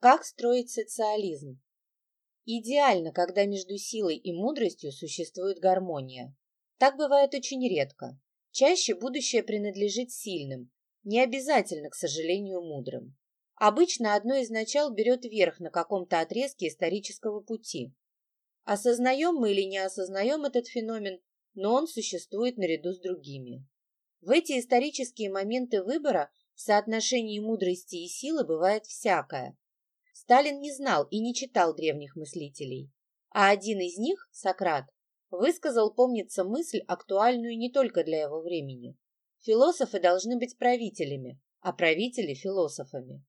Как строить социализм? Идеально, когда между силой и мудростью существует гармония. Так бывает очень редко. Чаще будущее принадлежит сильным, не обязательно, к сожалению, мудрым. Обычно одно из начал берет верх на каком-то отрезке исторического пути. Осознаем мы или не осознаем этот феномен, но он существует наряду с другими. В эти исторические моменты выбора в соотношении мудрости и силы бывает всякое. Сталин не знал и не читал древних мыслителей, а один из них, Сократ, высказал, помнится, мысль, актуальную не только для его времени. Философы должны быть правителями, а правители – философами.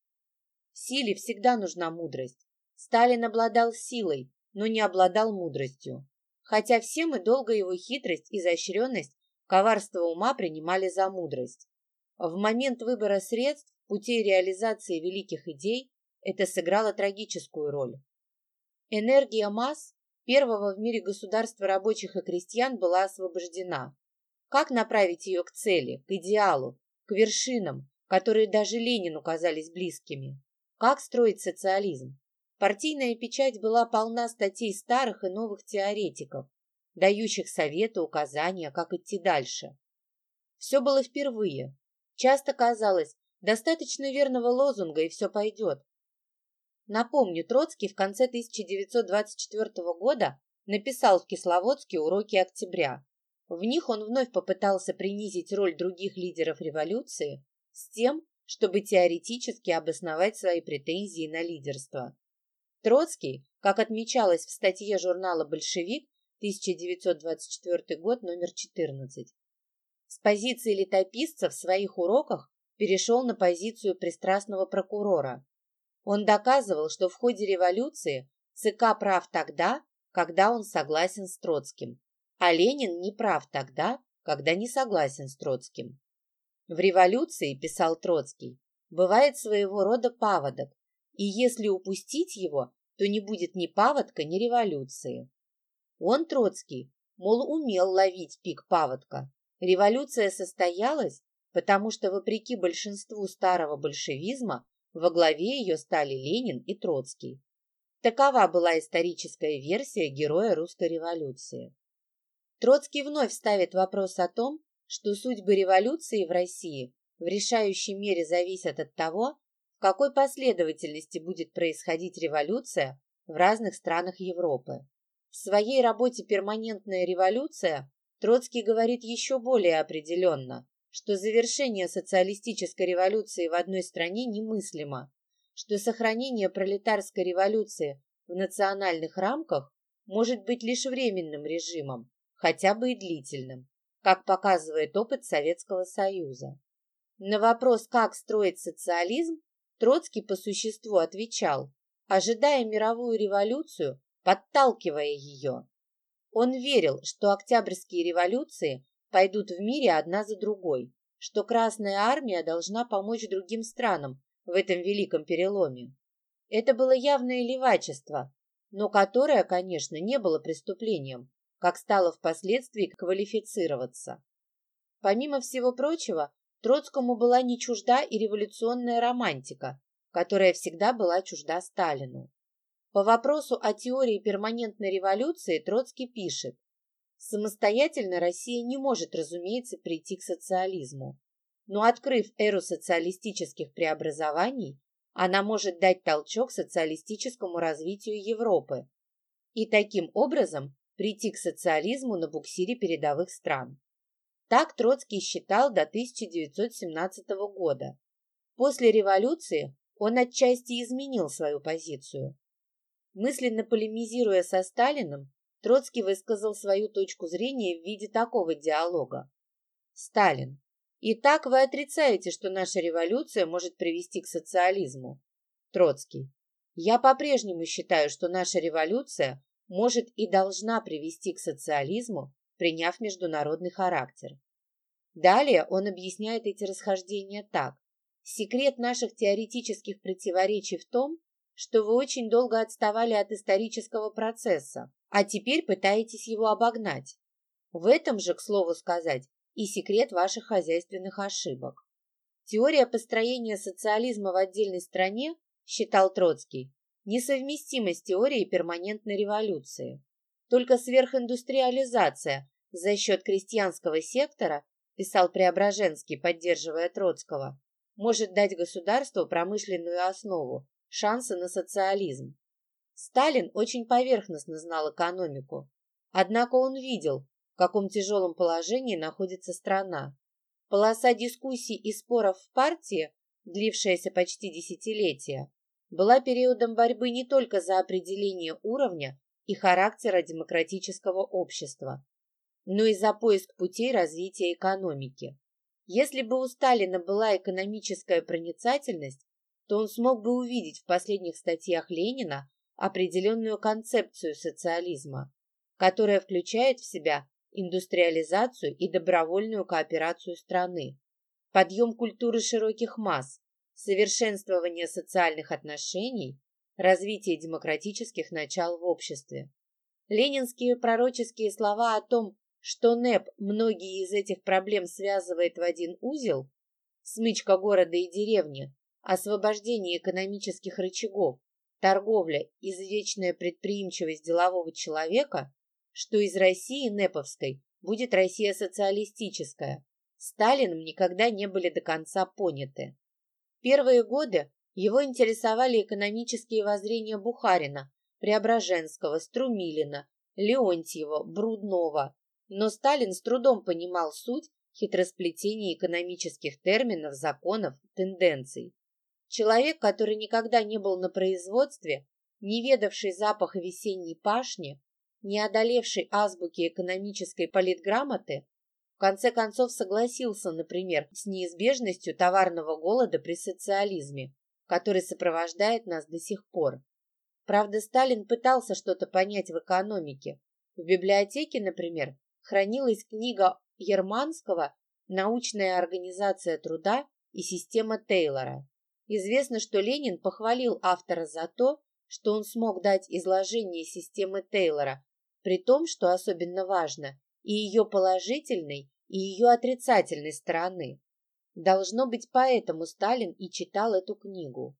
Силе всегда нужна мудрость. Сталин обладал силой, но не обладал мудростью. Хотя все мы долго его хитрость, изощренность, коварство ума принимали за мудрость. В момент выбора средств, путей реализации великих идей это сыграло трагическую роль. Энергия масс первого в мире государства рабочих и крестьян была освобождена. Как направить ее к цели, к идеалу, к вершинам, которые даже Ленину казались близкими? Как строить социализм? Партийная печать была полна статей старых и новых теоретиков, дающих советы, указания, как идти дальше. Все было впервые. Часто казалось, достаточно верного лозунга, и все пойдет. Напомню, Троцкий в конце 1924 года написал в Кисловодске уроки октября. В них он вновь попытался принизить роль других лидеров революции с тем, чтобы теоретически обосновать свои претензии на лидерство. Троцкий, как отмечалось в статье журнала «Большевик» 1924 год, номер 14, с позиции летописца в своих уроках перешел на позицию пристрастного прокурора. Он доказывал, что в ходе революции ЦК прав тогда, когда он согласен с Троцким, а Ленин не прав тогда, когда не согласен с Троцким. В революции, писал Троцкий, бывает своего рода паводок, и если упустить его, то не будет ни паводка, ни революции. Он, Троцкий, мол, умел ловить пик паводка. Революция состоялась, потому что, вопреки большинству старого большевизма, во главе ее стали Ленин и Троцкий. Такова была историческая версия героя русской революции. Троцкий вновь ставит вопрос о том, что судьбы революции в России в решающей мере зависят от того, в какой последовательности будет происходить революция в разных странах Европы. В своей работе «Перманентная революция» Троцкий говорит еще более определенно, что завершение социалистической революции в одной стране немыслимо, что сохранение пролетарской революции в национальных рамках может быть лишь временным режимом, хотя бы и длительным как показывает опыт Советского Союза. На вопрос, как строить социализм, Троцкий по существу отвечал, ожидая мировую революцию, подталкивая ее. Он верил, что октябрьские революции пойдут в мире одна за другой, что Красная Армия должна помочь другим странам в этом великом переломе. Это было явное левачество, но которое, конечно, не было преступлением, как стало впоследствии квалифицироваться. Помимо всего прочего, Троцкому была не чужда и революционная романтика, которая всегда была чужда Сталину. По вопросу о теории перманентной революции Троцкий пишет, самостоятельно Россия не может, разумеется, прийти к социализму. Но открыв эру социалистических преобразований, она может дать толчок социалистическому развитию Европы и таким образом прийти к социализму на буксире передовых стран. Так Троцкий считал до 1917 года. После революции он отчасти изменил свою позицию. Мысленно полемизируя со Сталиным, Троцкий высказал свою точку зрения в виде такого диалога. Сталин. Итак, вы отрицаете, что наша революция может привести к социализму? Троцкий. Я по-прежнему считаю, что наша революция может и должна привести к социализму, приняв международный характер. Далее он объясняет эти расхождения так. Секрет наших теоретических противоречий в том, что вы очень долго отставали от исторического процесса, а теперь пытаетесь его обогнать. В этом же, к слову сказать, и секрет ваших хозяйственных ошибок. Теория построения социализма в отдельной стране считал Троцкий, несовместима с теорией перманентной революции. Только сверхиндустриализация за счет крестьянского сектора, писал Преображенский, поддерживая Троцкого, может дать государству промышленную основу, шансы на социализм. Сталин очень поверхностно знал экономику, однако он видел, в каком тяжелом положении находится страна. Полоса дискуссий и споров в партии, длившаяся почти десятилетия, была периодом борьбы не только за определение уровня и характера демократического общества, но и за поиск путей развития экономики. Если бы у Сталина была экономическая проницательность, то он смог бы увидеть в последних статьях Ленина определенную концепцию социализма, которая включает в себя индустриализацию и добровольную кооперацию страны, подъем культуры широких масс, совершенствование социальных отношений, развитие демократических начал в обществе. Ленинские пророческие слова о том, что НЭП многие из этих проблем связывает в один узел, смычка города и деревни, освобождение экономических рычагов, торговля, извечная предприимчивость делового человека, что из России Неповской будет Россия социалистическая, Сталином никогда не были до конца поняты. Первые годы его интересовали экономические воззрения Бухарина, Преображенского, Струмилина, Леонтьева, Бруднова, но Сталин с трудом понимал суть хитросплетения экономических терминов, законов, тенденций. Человек, который никогда не был на производстве, не ведавший запаха весенней пашни, не одолевший азбуки экономической политграмоты, в конце концов согласился, например, с неизбежностью товарного голода при социализме, который сопровождает нас до сих пор. Правда, Сталин пытался что-то понять в экономике. В библиотеке, например, хранилась книга Ерманского «Научная организация труда и система Тейлора». Известно, что Ленин похвалил автора за то, что он смог дать изложение системы Тейлора, при том, что особенно важно, и ее положительной, и ее отрицательной стороны. Должно быть, поэтому Сталин и читал эту книгу.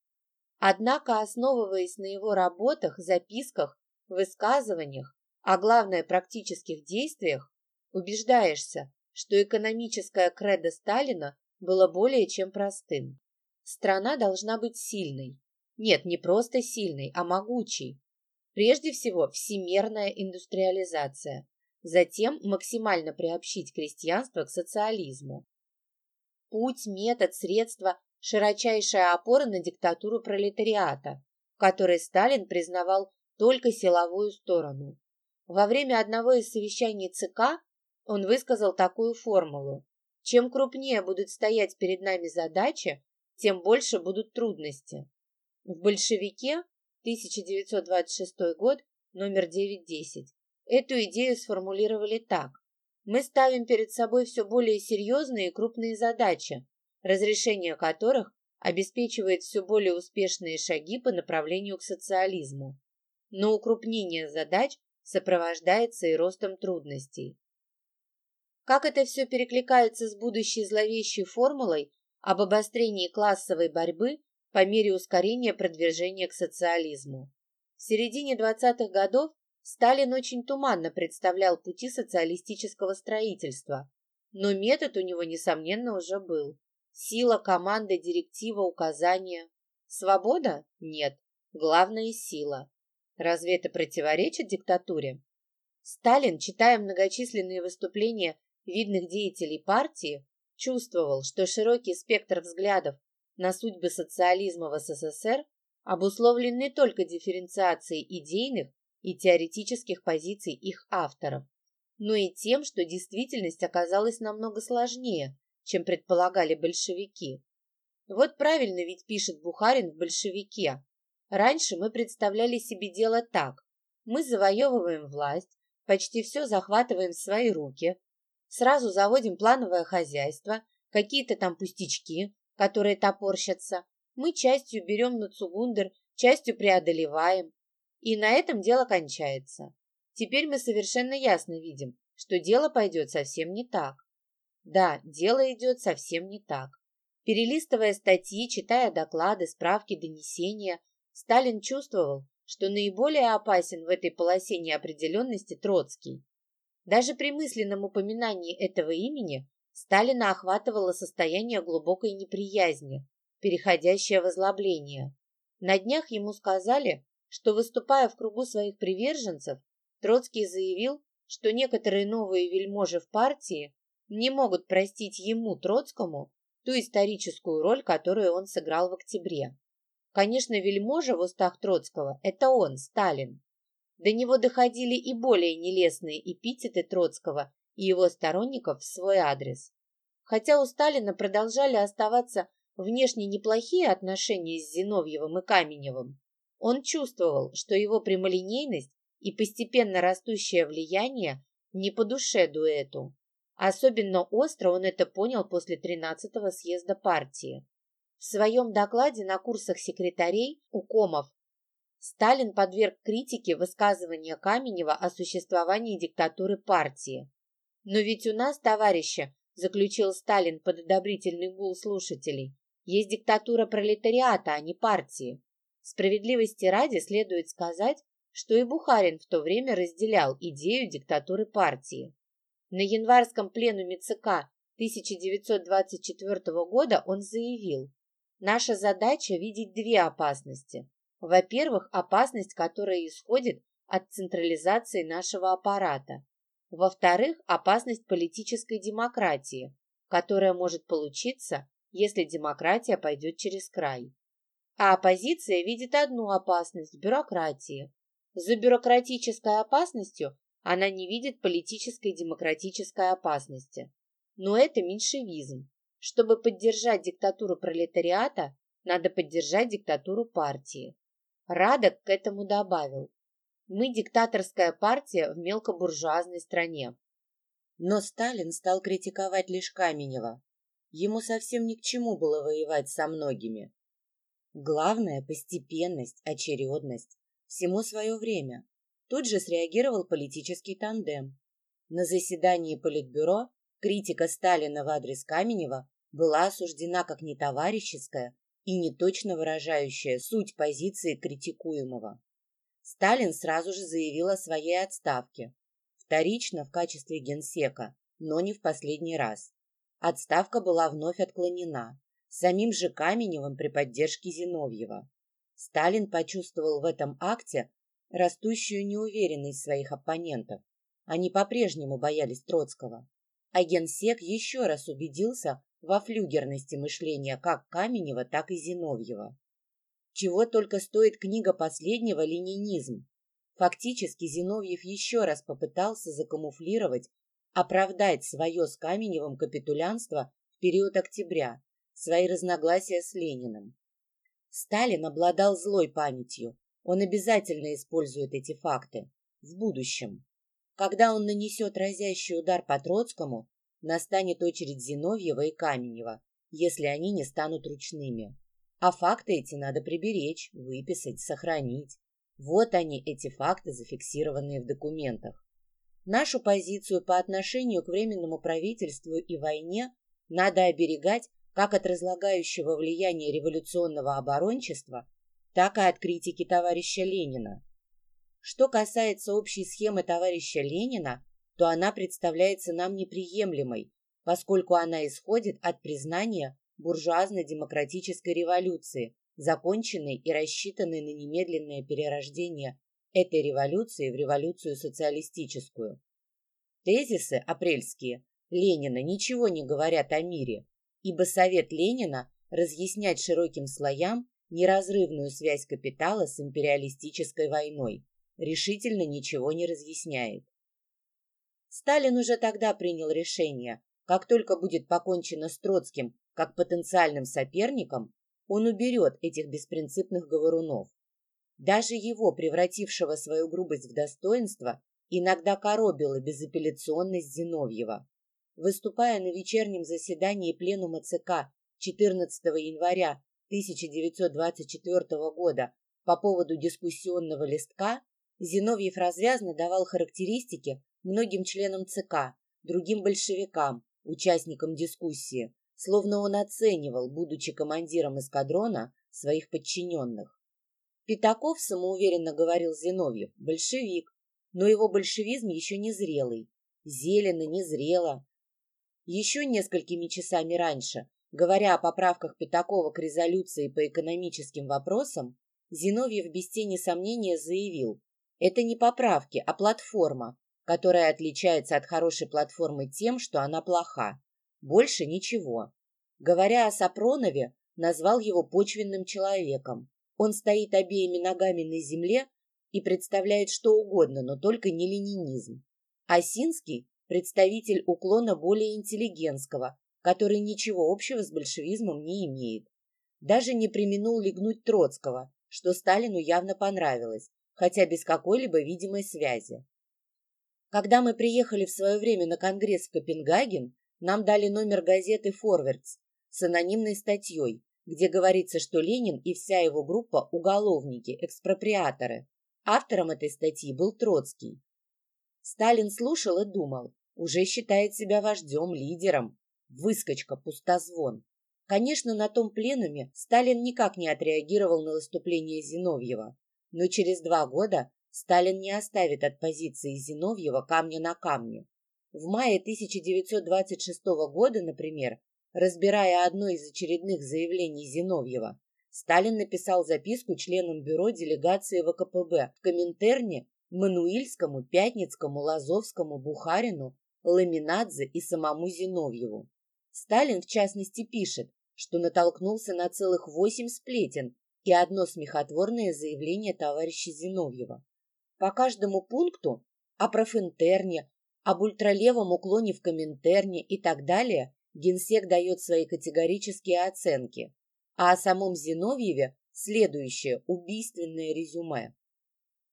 Однако, основываясь на его работах, записках, высказываниях, а главное практических действиях, убеждаешься, что экономическое кредо Сталина было более чем простым. Страна должна быть сильной. Нет, не просто сильной, а могучей. Прежде всего, всемирная индустриализация. Затем максимально приобщить крестьянство к социализму. Путь, метод, средства – широчайшая опора на диктатуру пролетариата, в которой Сталин признавал только силовую сторону. Во время одного из совещаний ЦК он высказал такую формулу. Чем крупнее будут стоять перед нами задачи, тем больше будут трудности. В «Большевике» 1926 год, номер 9-10, эту идею сформулировали так. Мы ставим перед собой все более серьезные и крупные задачи, разрешение которых обеспечивает все более успешные шаги по направлению к социализму. Но укрупнение задач сопровождается и ростом трудностей. Как это все перекликается с будущей зловещей формулой об обострении классовой борьбы по мере ускорения продвижения к социализму. В середине 20-х годов Сталин очень туманно представлял пути социалистического строительства, но метод у него, несомненно, уже был. Сила, команда, директива, указания. Свобода? Нет. Главное – сила. Разве это противоречит диктатуре? Сталин, читая многочисленные выступления видных деятелей партии, чувствовал, что широкий спектр взглядов на судьбы социализма в СССР обусловлен не только дифференциацией идейных и теоретических позиций их авторов, но и тем, что действительность оказалась намного сложнее, чем предполагали большевики. Вот правильно ведь пишет Бухарин в «Большевике». Раньше мы представляли себе дело так. Мы завоевываем власть, почти все захватываем в свои руки, Сразу заводим плановое хозяйство, какие-то там пустячки, которые топорщатся. Мы частью берем на Цугундер, частью преодолеваем. И на этом дело кончается. Теперь мы совершенно ясно видим, что дело пойдет совсем не так. Да, дело идет совсем не так. Перелистывая статьи, читая доклады, справки, донесения, Сталин чувствовал, что наиболее опасен в этой полосе неопределенности Троцкий. Даже при мысленном упоминании этого имени Сталина охватывало состояние глубокой неприязни, переходящее в озлобление. На днях ему сказали, что, выступая в кругу своих приверженцев, Троцкий заявил, что некоторые новые вельможи в партии не могут простить ему, Троцкому, ту историческую роль, которую он сыграл в октябре. Конечно, вельможа в устах Троцкого – это он, Сталин. До него доходили и более нелестные эпитеты Троцкого и его сторонников в свой адрес. Хотя у Сталина продолжали оставаться внешне неплохие отношения с Зиновьевым и Каменевым, он чувствовал, что его прямолинейность и постепенно растущее влияние не по душе дуэту. Особенно остро он это понял после 13-го съезда партии. В своем докладе на курсах секретарей УКОМов Сталин подверг критике высказывания Каменева о существовании диктатуры партии. «Но ведь у нас, товарищи, — заключил Сталин под одобрительный гул слушателей, — есть диктатура пролетариата, а не партии. Справедливости ради следует сказать, что и Бухарин в то время разделял идею диктатуры партии. На январском пленуме ЦК 1924 года он заявил, наша задача видеть две опасности. Во-первых, опасность, которая исходит от централизации нашего аппарата. Во-вторых, опасность политической демократии, которая может получиться, если демократия пойдет через край. А оппозиция видит одну опасность – бюрократии. За бюрократической опасностью она не видит политической демократической опасности. Но это меньшевизм. Чтобы поддержать диктатуру пролетариата, надо поддержать диктатуру партии. Радок к этому добавил. Мы диктаторская партия в мелкобуржуазной стране. Но Сталин стал критиковать лишь Каменева. Ему совсем ни к чему было воевать со многими. Главное – постепенность, очередность. Всему свое время. Тут же среагировал политический тандем. На заседании Политбюро критика Сталина в адрес Каменева была осуждена как нетоварищеская и неточно выражающая суть позиции критикуемого. Сталин сразу же заявил о своей отставке. Вторично в качестве генсека, но не в последний раз. Отставка была вновь отклонена. Самим же Каменевым при поддержке Зиновьева. Сталин почувствовал в этом акте растущую неуверенность своих оппонентов. Они по-прежнему боялись Троцкого. А генсек еще раз убедился во флюгерности мышления как Каменева, так и Зиновьева. Чего только стоит книга последнего «Ленинизм». Фактически Зиновьев еще раз попытался закамуфлировать, оправдать свое с Каменевым капитулянство в период октября, свои разногласия с Лениным. Сталин обладал злой памятью. Он обязательно использует эти факты. В будущем. Когда он нанесет разящий удар по Троцкому, настанет очередь Зиновьева и Каменева, если они не станут ручными. А факты эти надо приберечь, выписать, сохранить. Вот они, эти факты, зафиксированные в документах. Нашу позицию по отношению к Временному правительству и войне надо оберегать как от разлагающего влияния революционного оборончества, так и от критики товарища Ленина. Что касается общей схемы товарища Ленина, то она представляется нам неприемлемой, поскольку она исходит от признания буржуазно-демократической революции, законченной и рассчитанной на немедленное перерождение этой революции в революцию социалистическую. Тезисы апрельские Ленина ничего не говорят о мире, ибо Совет Ленина разъяснять широким слоям неразрывную связь капитала с империалистической войной решительно ничего не разъясняет. Сталин уже тогда принял решение, как только будет покончено с Троцким как потенциальным соперником, он уберет этих беспринципных говорунов. Даже его, превратившего свою грубость в достоинство, иногда коробила безапелляционность Зиновьева. Выступая на вечернем заседании Пленума ЦК 14 января 1924 года по поводу дискуссионного листка, Зиновьев развязно давал характеристики многим членам ЦК, другим большевикам, участникам дискуссии, словно он оценивал, будучи командиром эскадрона, своих подчиненных. Пятаков, самоуверенно говорил Зиновьев, большевик, но его большевизм еще не зрелый. Зелено, не зрело. Еще несколькими часами раньше, говоря о поправках Пятакова к резолюции по экономическим вопросам, Зиновьев без тени сомнения заявил, это не поправки, а платформа, которая отличается от хорошей платформы тем, что она плоха. Больше ничего. Говоря о Сапронове, назвал его почвенным человеком. Он стоит обеими ногами на земле и представляет что угодно, но только не ленинизм. Осинский – представитель уклона более интеллигентского, который ничего общего с большевизмом не имеет. Даже не применул легнуть Троцкого, что Сталину явно понравилось, хотя без какой-либо видимой связи. Когда мы приехали в свое время на конгресс в Копенгаген, нам дали номер газеты «Форвардс» с анонимной статьей, где говорится, что Ленин и вся его группа – уголовники, экспроприаторы. Автором этой статьи был Троцкий. Сталин слушал и думал, уже считает себя вождем, лидером. Выскочка, пустозвон. Конечно, на том пленуме Сталин никак не отреагировал на выступление Зиновьева, но через два года Сталин не оставит от позиции Зиновьева камня на камне. В мае 1926 года, например, разбирая одно из очередных заявлений Зиновьева, Сталин написал записку членам бюро делегации ВКПБ в Коминтерне Мануильскому, Пятницкому, Лазовскому, Бухарину, Ламинадзе и самому Зиновьеву. Сталин, в частности, пишет, что натолкнулся на целых восемь сплетен и одно смехотворное заявление товарища Зиновьева. По каждому пункту о профинтерне, об ультралевом уклоне в Коминтерне и так далее генсек дает свои категорические оценки, а о самом Зиновьеве следующее убийственное резюме.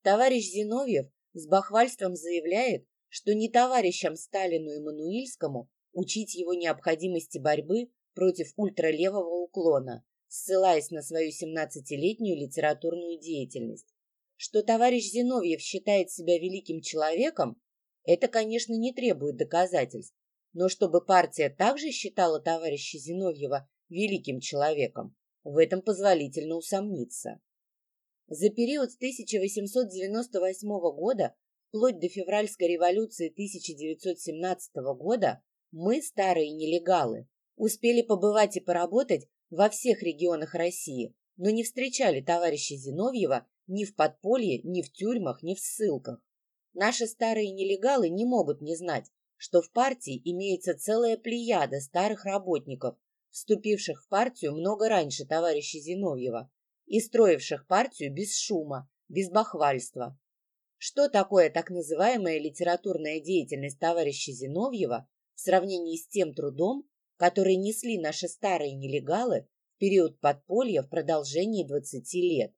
Товарищ Зиновьев с бахвальством заявляет, что не товарищам Сталину и Мануильскому учить его необходимости борьбы против ультралевого уклона, ссылаясь на свою 17-летнюю литературную деятельность. Что товарищ Зиновьев считает себя великим человеком, это, конечно, не требует доказательств, но чтобы партия также считала товарища Зиновьева великим человеком, в этом позволительно усомниться. За период с 1898 года вплоть до февральской революции 1917 года мы, старые нелегалы, успели побывать и поработать во всех регионах России, но не встречали товарища Зиновьева ни в подполье, ни в тюрьмах, ни в ссылках. Наши старые нелегалы не могут не знать, что в партии имеется целая плеяда старых работников, вступивших в партию много раньше товарища Зиновьева и строивших партию без шума, без бахвальства. Что такое так называемая литературная деятельность товарища Зиновьева в сравнении с тем трудом, который несли наши старые нелегалы в период подполья в продолжении 20 лет?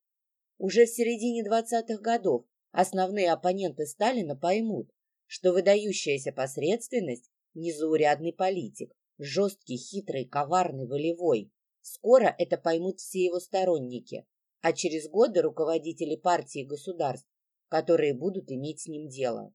Уже в середине 20-х годов Основные оппоненты Сталина поймут, что выдающаяся посредственность – незаурядный политик, жесткий, хитрый, коварный, волевой. Скоро это поймут все его сторонники, а через годы руководители партии и государств, которые будут иметь с ним дело.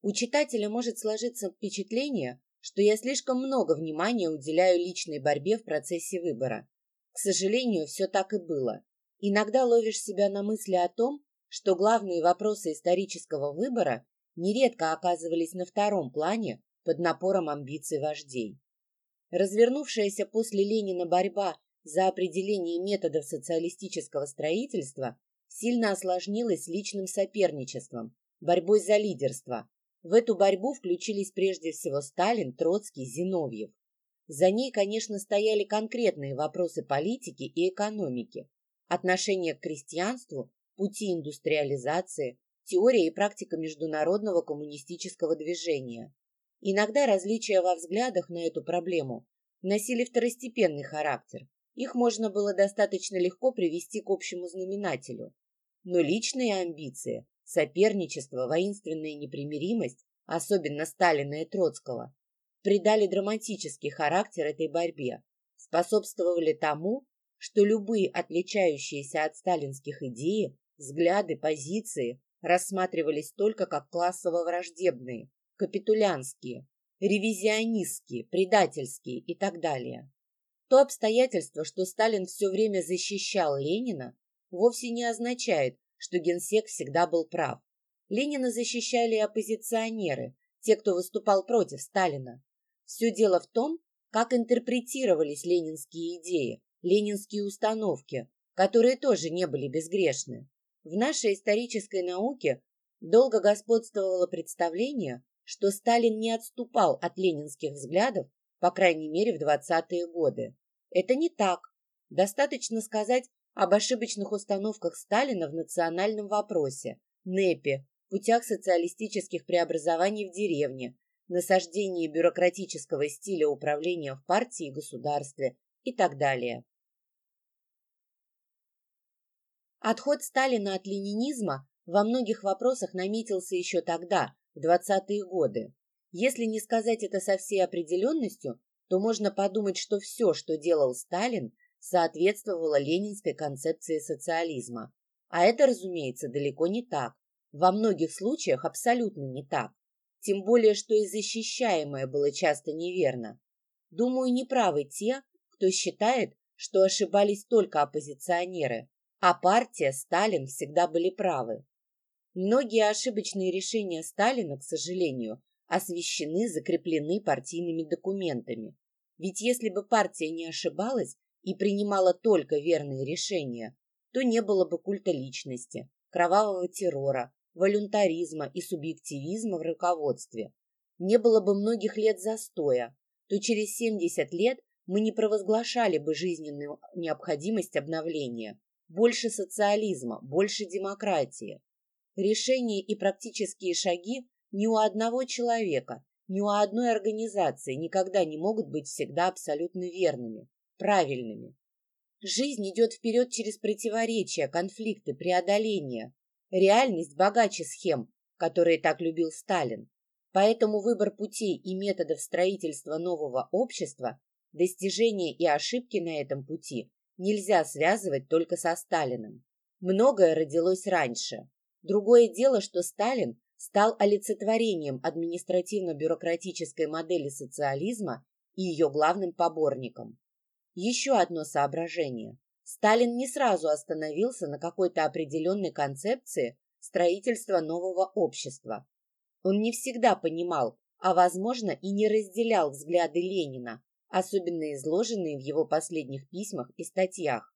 У читателя может сложиться впечатление, что я слишком много внимания уделяю личной борьбе в процессе выбора. К сожалению, все так и было. Иногда ловишь себя на мысли о том, что главные вопросы исторического выбора нередко оказывались на втором плане под напором амбиций вождей. Развернувшаяся после Ленина борьба за определение методов социалистического строительства сильно осложнилась личным соперничеством, борьбой за лидерство. В эту борьбу включились прежде всего Сталин, Троцкий, Зиновьев. За ней, конечно, стояли конкретные вопросы политики и экономики, отношение к крестьянству пути индустриализации, теория и практика международного коммунистического движения. Иногда различия во взглядах на эту проблему носили второстепенный характер. Их можно было достаточно легко привести к общему знаменателю. Но личные амбиции, соперничество, воинственная непримиримость, особенно Сталина и Троцкого, придали драматический характер этой борьбе, способствовали тому, что любые отличающиеся от сталинских идеи Взгляды, позиции рассматривались только как классово-враждебные, капитулянские, ревизионистские, предательские и так далее. То обстоятельство, что Сталин все время защищал Ленина, вовсе не означает, что генсек всегда был прав. Ленина защищали оппозиционеры, те, кто выступал против Сталина. Все дело в том, как интерпретировались ленинские идеи, ленинские установки, которые тоже не были безгрешны. В нашей исторической науке долго господствовало представление, что Сталин не отступал от ленинских взглядов, по крайней мере в 20-е годы. Это не так. Достаточно сказать об ошибочных установках Сталина в национальном вопросе, НЭПе, путях социалистических преобразований в деревне, насаждении бюрократического стиля управления в партии и государстве и так далее. Отход Сталина от ленинизма во многих вопросах наметился еще тогда, в 20-е годы. Если не сказать это со всей определенностью, то можно подумать, что все, что делал Сталин, соответствовало ленинской концепции социализма. А это, разумеется, далеко не так. Во многих случаях абсолютно не так. Тем более, что и защищаемое было часто неверно. Думаю, неправы те, кто считает, что ошибались только оппозиционеры, а партия, Сталин всегда были правы. Многие ошибочные решения Сталина, к сожалению, освещены, закреплены партийными документами. Ведь если бы партия не ошибалась и принимала только верные решения, то не было бы культа личности, кровавого террора, волюнтаризма и субъективизма в руководстве. Не было бы многих лет застоя, то через 70 лет мы не провозглашали бы жизненную необходимость обновления, больше социализма, больше демократии. Решения и практические шаги ни у одного человека, ни у одной организации никогда не могут быть всегда абсолютно верными, правильными. Жизнь идет вперед через противоречия, конфликты, преодоления. Реальность богаче схем, которые так любил Сталин. Поэтому выбор путей и методов строительства нового общества, достижения и ошибки на этом пути нельзя связывать только со Сталиным. Многое родилось раньше. Другое дело, что Сталин стал олицетворением административно-бюрократической модели социализма и ее главным поборником. Еще одно соображение. Сталин не сразу остановился на какой-то определенной концепции строительства нового общества. Он не всегда понимал, а, возможно, и не разделял взгляды Ленина, особенно изложенные в его последних письмах и статьях.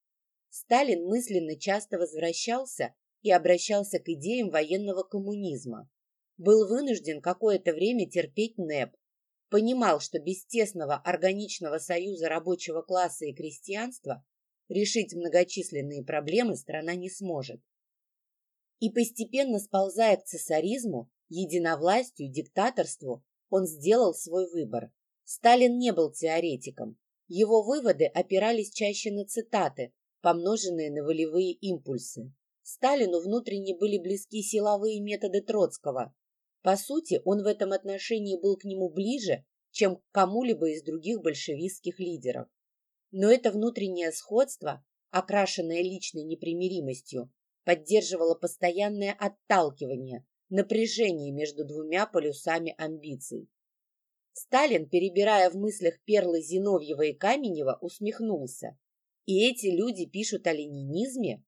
Сталин мысленно часто возвращался и обращался к идеям военного коммунизма. Был вынужден какое-то время терпеть НЭП, понимал, что без тесного органичного союза рабочего класса и крестьянства решить многочисленные проблемы страна не сможет. И постепенно сползая к цесаризму, единовластию, диктаторству, он сделал свой выбор. Сталин не был теоретиком. Его выводы опирались чаще на цитаты, помноженные на волевые импульсы. Сталину внутренне были близки силовые методы Троцкого. По сути, он в этом отношении был к нему ближе, чем к кому-либо из других большевистских лидеров. Но это внутреннее сходство, окрашенное личной непримиримостью, поддерживало постоянное отталкивание, напряжение между двумя полюсами амбиций. Сталин, перебирая в мыслях перлы Зиновьева и Каменева, усмехнулся. И эти люди пишут о ленинизме?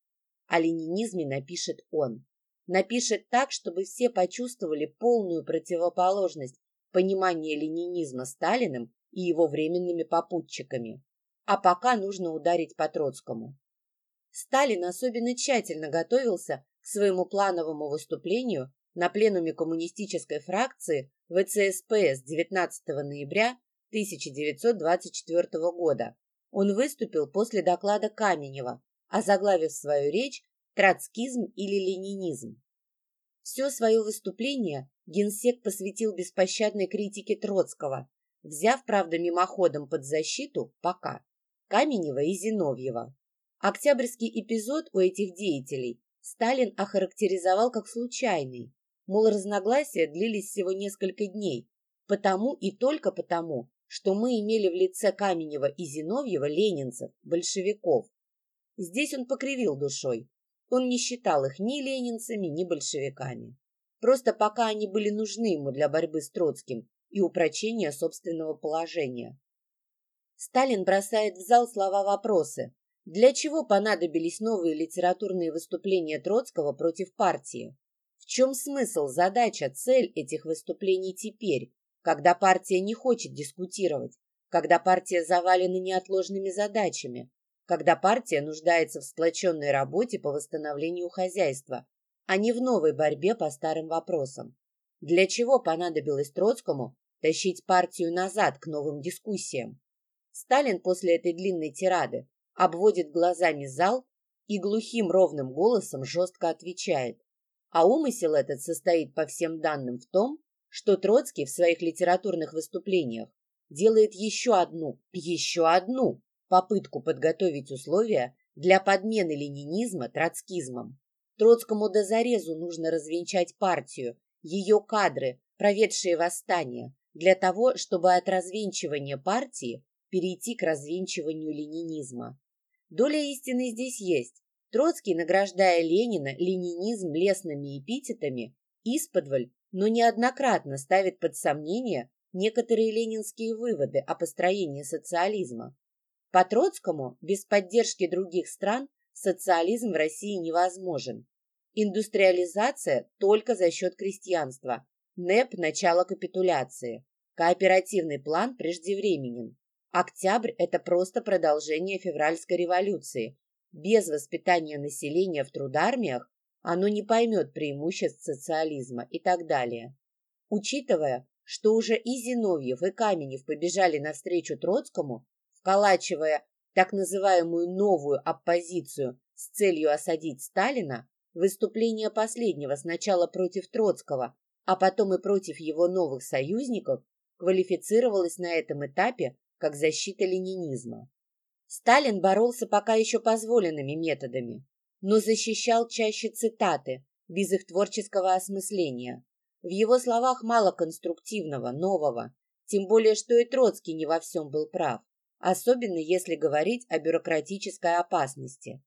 О ленинизме напишет он. Напишет так, чтобы все почувствовали полную противоположность понимания ленинизма Сталиным и его временными попутчиками. А пока нужно ударить по Троцкому. Сталин особенно тщательно готовился к своему плановому выступлению на пленуме коммунистической фракции ВЦСПС 19 ноября 1924 года. Он выступил после доклада Каменева, озаглавив свою речь «Троцкизм или ленинизм». Все свое выступление генсек посвятил беспощадной критике Троцкого, взяв, правда, мимоходом под защиту, пока, Каменева и Зиновьева. Октябрьский эпизод у этих деятелей Сталин охарактеризовал как случайный, Мол, разногласия длились всего несколько дней, потому и только потому, что мы имели в лице Каменева и Зиновьева ленинцев, большевиков. Здесь он покривил душой. Он не считал их ни ленинцами, ни большевиками. Просто пока они были нужны ему для борьбы с Троцким, и упрочения собственного положения. Сталин бросает в зал слова-вопросы. Для чего понадобились новые литературные выступления Троцкого против партии? Чем смысл, задача, цель этих выступлений теперь, когда партия не хочет дискутировать, когда партия завалена неотложными задачами, когда партия нуждается в сплоченной работе по восстановлению хозяйства, а не в новой борьбе по старым вопросам. Для чего понадобилось Троцкому тащить партию назад к новым дискуссиям? Сталин после этой длинной тирады обводит глазами зал и глухим ровным голосом жестко отвечает. А умысел этот состоит по всем данным в том, что Троцкий в своих литературных выступлениях делает еще одну, еще одну попытку подготовить условия для подмены ленинизма троцкизмом. Троцкому до зарезу нужно развенчать партию, ее кадры, проведшие восстание, для того, чтобы от развенчивания партии перейти к развенчиванию ленинизма. Доля истины здесь есть. Троцкий, награждая Ленина ленинизм лесными эпитетами, исподволь, но неоднократно ставит под сомнение некоторые ленинские выводы о построении социализма. По Троцкому, без поддержки других стран, социализм в России невозможен. Индустриализация только за счет крестьянства. НЭП – начало капитуляции. Кооперативный план преждевременен. Октябрь – это просто продолжение февральской революции. Без воспитания населения в трудармиях оно не поймет преимуществ социализма и так далее. Учитывая, что уже и Зиновьев, и Каменев побежали навстречу Троцкому, вколачивая так называемую новую оппозицию с целью осадить Сталина, выступление последнего сначала против Троцкого, а потом и против его новых союзников квалифицировалось на этом этапе как защита ленинизма. Сталин боролся пока еще позволенными методами, но защищал чаще цитаты, без их творческого осмысления. В его словах мало конструктивного, нового, тем более, что и Троцкий не во всем был прав, особенно если говорить о бюрократической опасности.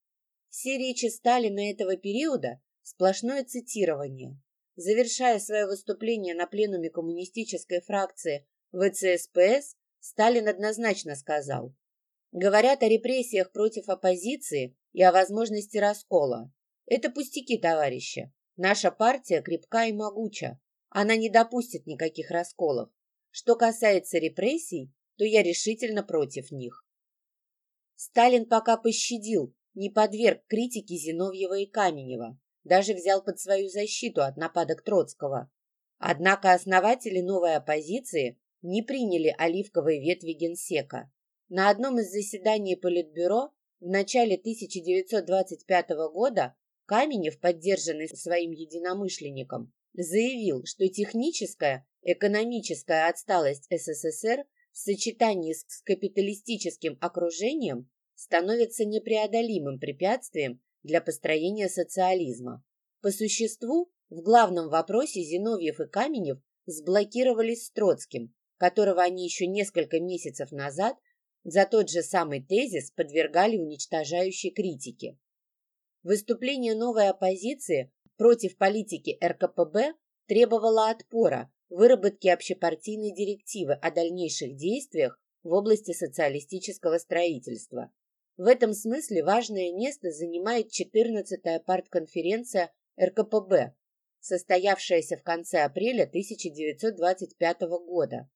Все речи Сталина этого периода – сплошное цитирование. Завершая свое выступление на пленуме коммунистической фракции ВЦСПС, Сталин однозначно сказал, говорят о репрессиях против оппозиции и о возможности раскола. Это пустяки, товарищи. Наша партия крепка и могуча. Она не допустит никаких расколов. Что касается репрессий, то я решительно против них. Сталин пока пощадил, не подверг критике Зиновьева и Каменева, даже взял под свою защиту от нападок Троцкого. Однако основатели новой оппозиции не приняли оливковой ветви генсека. На одном из заседаний Политбюро в начале 1925 года Каменев, поддержанный своим единомышленником, заявил, что техническая, экономическая отсталость СССР в сочетании с капиталистическим окружением становится непреодолимым препятствием для построения социализма. По существу, в главном вопросе Зиновьев и Каменев сблокировались с Троцким, которого они еще несколько месяцев назад за тот же самый тезис подвергали уничтожающей критике. Выступление новой оппозиции против политики РКПБ требовало отпора, выработки общепартийной директивы о дальнейших действиях в области социалистического строительства. В этом смысле важное место занимает 14-я партконференция РКПБ, состоявшаяся в конце апреля 1925 года.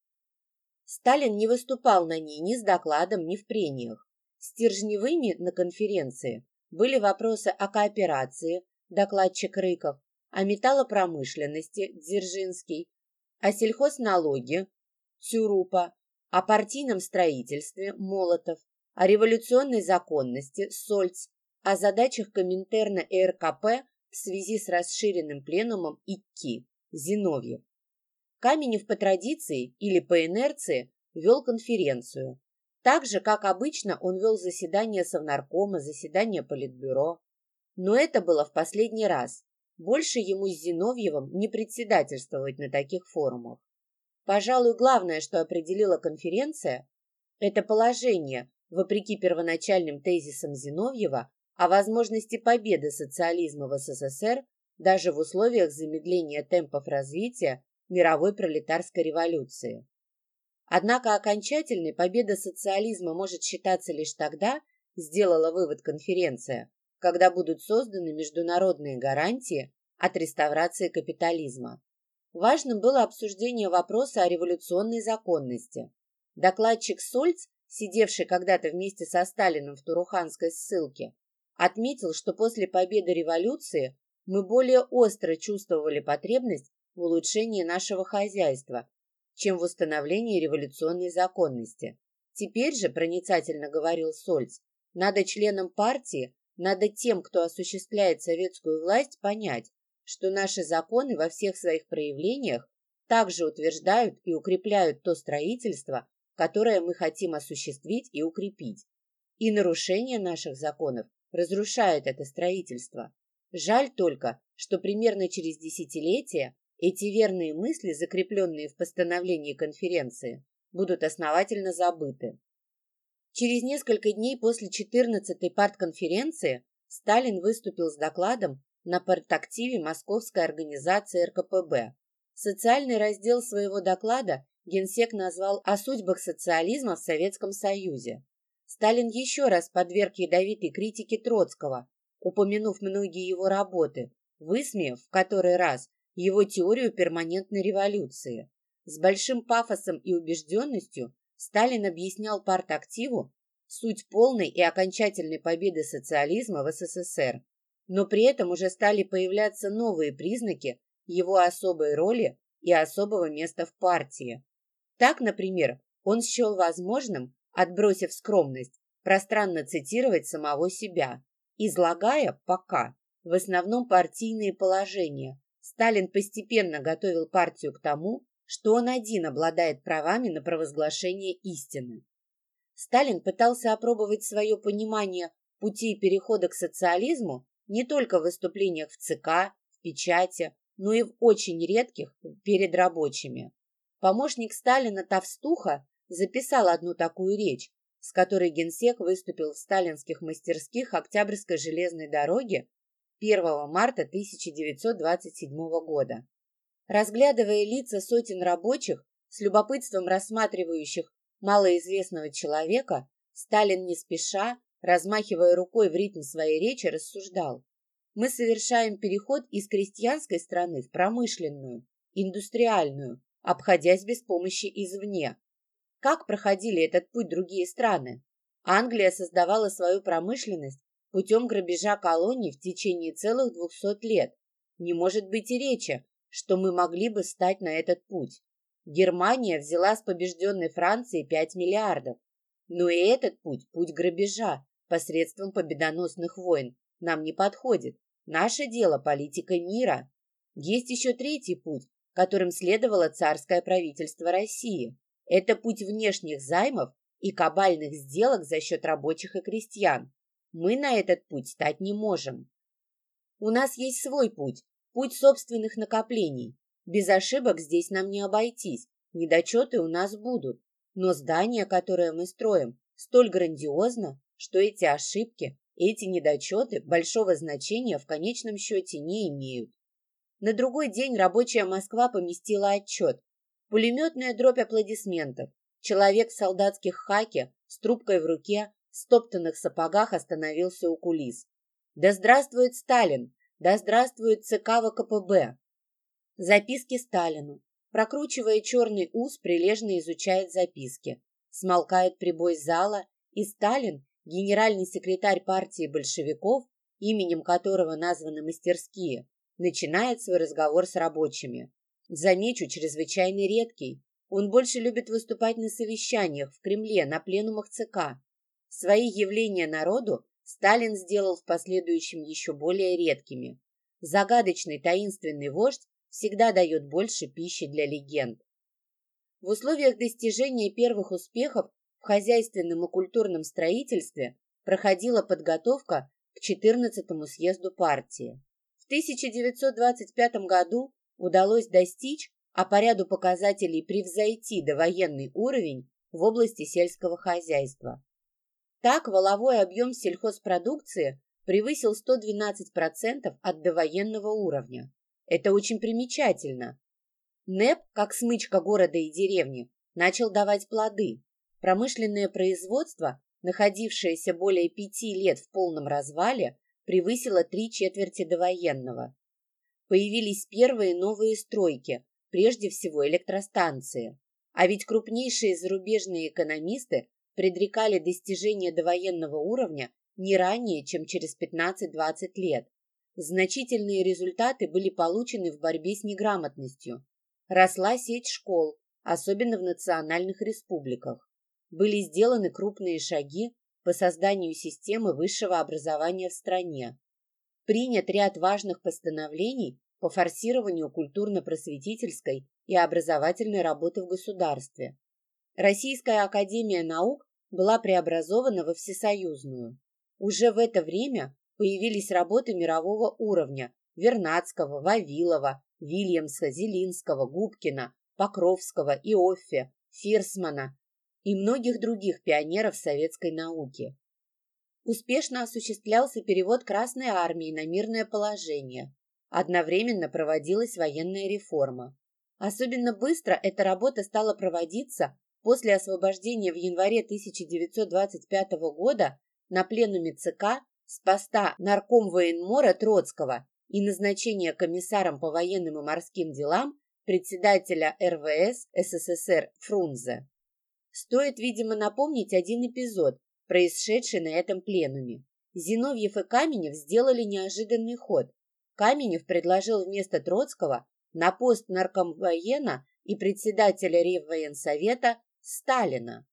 Сталин не выступал на ней ни с докладом, ни в прениях. Стержневыми на конференции были вопросы о кооперации, докладчик Рыков, о металлопромышленности, Дзержинский, о сельхозналоге, Цюрупа, о партийном строительстве, Молотов, о революционной законности, Сольц, о задачах Коминтерна и РКП в связи с расширенным пленумом ИККИ, Зиновьев. Каменев по традиции или по инерции вел конференцию. Так же, как обычно, он вел заседание Совнаркома, заседание Политбюро. Но это было в последний раз. Больше ему с Зиновьевым не председательствовать на таких форумах. Пожалуй, главное, что определила конференция, это положение, вопреки первоначальным тезисам Зиновьева, о возможности победы социализма в СССР даже в условиях замедления темпов развития мировой пролетарской революции. Однако окончательной победа социализма может считаться лишь тогда, сделала вывод конференция, когда будут созданы международные гарантии от реставрации капитализма. Важным было обсуждение вопроса о революционной законности. Докладчик Сольц, сидевший когда-то вместе со Сталиным в Туруханской ссылке, отметил, что после победы революции мы более остро чувствовали потребность в улучшении нашего хозяйства, чем в установлении революционной законности. Теперь же, проницательно говорил Сольц, надо членам партии, надо тем, кто осуществляет советскую власть, понять, что наши законы во всех своих проявлениях также утверждают и укрепляют то строительство, которое мы хотим осуществить и укрепить. И нарушение наших законов разрушает это строительство. Жаль только, что примерно через десятилетия эти верные мысли, закрепленные в постановлении конференции, будут основательно забыты. Через несколько дней после 14-й партконференции Сталин выступил с докладом на партактиве Московской организации РКПБ. Социальный раздел своего доклада генсек назвал «О судьбах социализма в Советском Союзе». Сталин еще раз подверг ядовитой критике Троцкого, упомянув многие его работы, высмеяв в который раз его теорию перманентной революции. С большим пафосом и убежденностью Сталин объяснял партактиву суть полной и окончательной победы социализма в СССР, но при этом уже стали появляться новые признаки его особой роли и особого места в партии. Так, например, он счел возможным, отбросив скромность, пространно цитировать самого себя, излагая пока в основном партийные положения, Сталин постепенно готовил партию к тому, что он один обладает правами на провозглашение истины. Сталин пытался опробовать свое понимание пути перехода к социализму не только в выступлениях в ЦК, в печати, но и в очень редких перед рабочими. Помощник Сталина Товстуха записал одну такую речь, с которой генсек выступил в сталинских мастерских Октябрьской железной дороги 1 марта 1927 года. Разглядывая лица сотен рабочих, с любопытством рассматривающих малоизвестного человека, Сталин не спеша, размахивая рукой в ритм своей речи, рассуждал. Мы совершаем переход из крестьянской страны в промышленную, индустриальную, обходясь без помощи извне. Как проходили этот путь другие страны? Англия создавала свою промышленность путем грабежа колоний в течение целых двухсот лет. Не может быть и речи, что мы могли бы стать на этот путь. Германия взяла с побежденной Франции 5 миллиардов. Но и этот путь, путь грабежа, посредством победоносных войн, нам не подходит. Наше дело – политика мира. Есть еще третий путь, которым следовало царское правительство России. Это путь внешних займов и кабальных сделок за счет рабочих и крестьян. Мы на этот путь стать не можем. У нас есть свой путь, путь собственных накоплений. Без ошибок здесь нам не обойтись, недочеты у нас будут. Но здание, которое мы строим, столь грандиозно, что эти ошибки, эти недочеты большого значения в конечном счете не имеют. На другой день рабочая Москва поместила отчет. Пулеметная дробь аплодисментов. Человек в солдатских хаке с трубкой в руке стоптанных сапогах остановился у кулис. «Да здравствует Сталин! Да здравствует ЦК ВКПБ!» Записки Сталину. Прокручивая черный ус, прилежно изучает записки. Смолкает прибой зала, и Сталин, генеральный секретарь партии большевиков, именем которого названы мастерские, начинает свой разговор с рабочими. Замечу, чрезвычайно редкий. Он больше любит выступать на совещаниях в Кремле, на пленумах ЦК. Свои явления народу Сталин сделал в последующем еще более редкими. Загадочный таинственный вождь всегда дает больше пищи для легенд. В условиях достижения первых успехов в хозяйственном и культурном строительстве проходила подготовка к 14-му съезду партии. В 1925 году удалось достичь, а по ряду показателей превзойти довоенный уровень в области сельского хозяйства. Так, воловой объем сельхозпродукции превысил 112% от довоенного уровня. Это очень примечательно. НЭП, как смычка города и деревни, начал давать плоды. Промышленное производство, находившееся более пяти лет в полном развале, превысило три четверти довоенного. Появились первые новые стройки, прежде всего электростанции. А ведь крупнейшие зарубежные экономисты предрекали достижение довоенного уровня не ранее, чем через 15-20 лет. Значительные результаты были получены в борьбе с неграмотностью. Росла сеть школ, особенно в национальных республиках. Были сделаны крупные шаги по созданию системы высшего образования в стране. Принят ряд важных постановлений по форсированию культурно-просветительской и образовательной работы в государстве. Российская академия наук была преобразована во всесоюзную. Уже в это время появились работы мирового уровня Вернадского, Вавилова, Вильямса, Зелинского, Губкина, Покровского, Иоффе, Фирсмана и многих других пионеров советской науки. Успешно осуществлялся перевод Красной Армии на мирное положение. Одновременно проводилась военная реформа. Особенно быстро эта работа стала проводиться после освобождения в январе 1925 года на пленуме ЦК с поста нарком военмора Троцкого и назначения комиссаром по военным и морским делам председателя РВС СССР Фрунзе. Стоит, видимо, напомнить один эпизод, происшедший на этом пленуме. Зиновьев и Каменев сделали неожиданный ход. Каменев предложил вместо Троцкого на пост наркомвоена и председателя Реввоенсовета Сталина.